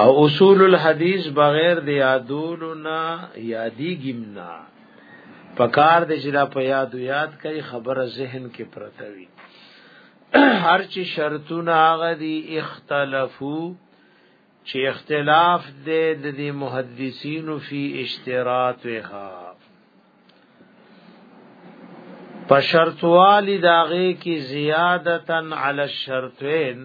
او اصول الحدیث بغیر د یادولو نه یادیږم نه پکار د جلا په یادو یاد کوي خبره ذهن کې پرته وي هر چې شرطونه هغه دي اختلافو چې اختلاف دې د دې محدثین فی اشتراطها په شرط والی داغه کی زیادتن علی الشرطین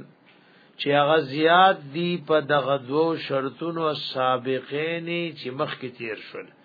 چې هغه زیات دی په دغه دوو شرطونو سابقین چې مخکې تیر شول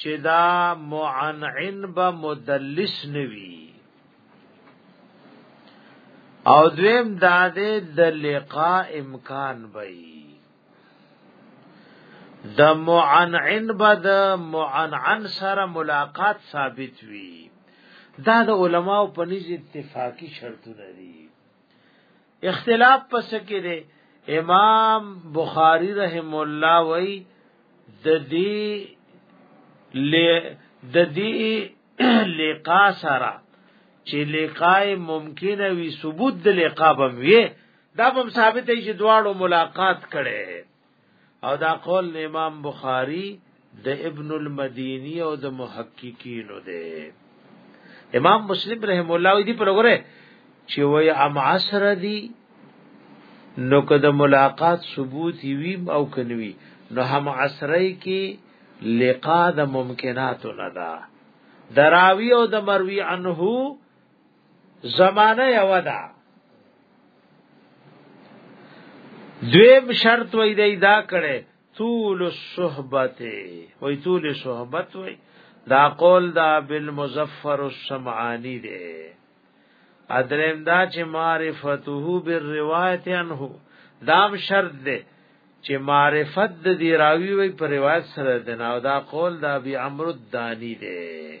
چې دا معنعن به مدلس نوي او دویم دا دې د لقاء امکان وي د معنعن به د معنعن سره ملاقات ثابت وي دا د علماو په نيز اتفاقی شرطونه دي اختلاف پس کې دی امام بخاری رحم الله وای د دې ل د دې لقا سره چې لقای ممکن وي ثبوت د لقا بم وي دا بم ثابت دی چې دواړو ملاقات کړي او دا قول امام بخاری د ابن المدینی او د محققینو دی امام مسلم رحم الله دی پر وګوره چې وای ام عصر دی نو که د ملاقات ثبوت وی او کنوی نو هم عصرای کې لقا د ممکنات نه ده دراوی او د مروی عنه زمانه یو ده دویم شرط وای دی دا کړي طول الصحبت وای طول صحبت وای دا قول دا بالمظفر السمعانی دی ادریم دا چې معرفته بالروایت انه دام شرط دی چې معرفت د دی راوی وای پر روایت سره دی نو دا قول دا بی عمرو دانی دی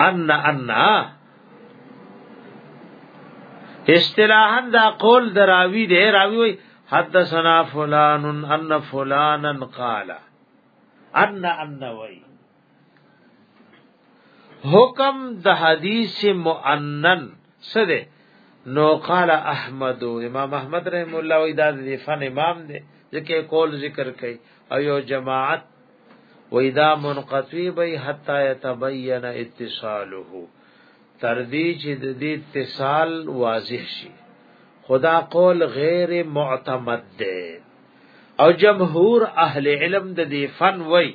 ان ان اصطلاحا دا قول دراوی دی راوی وی حدثنا فلان ان فلانا قال ان ان وی حکم د حدیث مؤنن سره نو قال احمد امام احمد رحم الله وی دا د فن امام دی ځکه قول ذکر کوي او یو جماعت و اذا منقطی بی حتا یتبین اتصاله تر دې چې د دې اتصال واضح شي خدا قول غیر معتمد ده او جمهور اهل علم د دې فن وای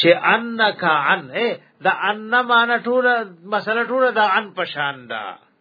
چې انک عن اے دا ان معنا ټول مسله ټول دا عن پشان ده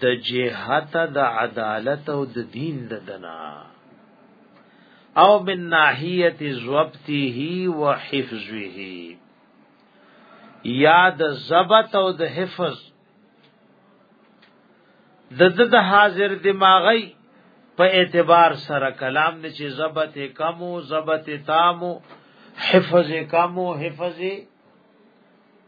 د جهت د عدالت او د دین د دنا او من ناحیت ضبطه و حفظه یا د ضبط او د حفظ د د حاضر دماغی په اعتبار سره کلام نه چې ضبط کم او ضبط تام حفظ کم او حفظ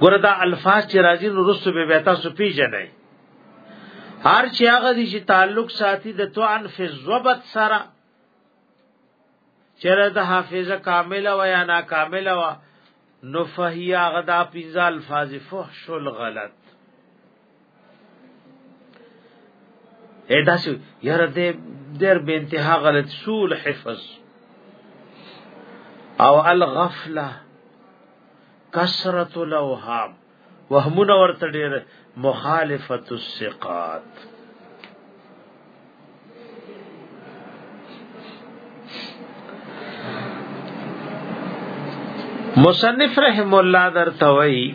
ګوره دا الفاظ چې راځي نو رسو به بیتا سو پیژنې هر چې هغه دي چې تعلق ساتي د توان فی الضبط سره چیرې د حافظه کامله و یا ناکامله و نو فهیا غدا پنځه الفاظ فحش الغلط اې داسې یاره دې ډېر به انتها غلط سول حفظ او الغفله کثرت الاوهام وهمونه ورته ډېر مخالفت الثقات مصنف رحم الله در توي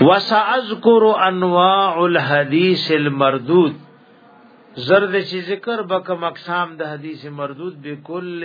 وساذكر انواع الحديث المردود زرد چې ذکر بکم اقسام د حدیث مردود بكل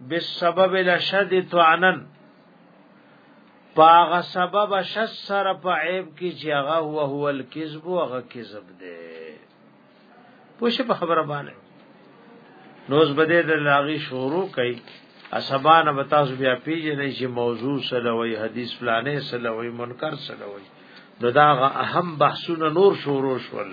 بالسبب لشد طعنن پاغ سبب شس سر په عیب کی چې هغه هو هو الکذب او هغه کذب دی پوښ په خبره باندې نوز بده د لاغي شروع کړي اسبان به تاسو بیا پیژنئ چې موضوع سره وي حدیث فلانه سره وي منکر سره وي نو دا اهم بحثونه نور شروع شول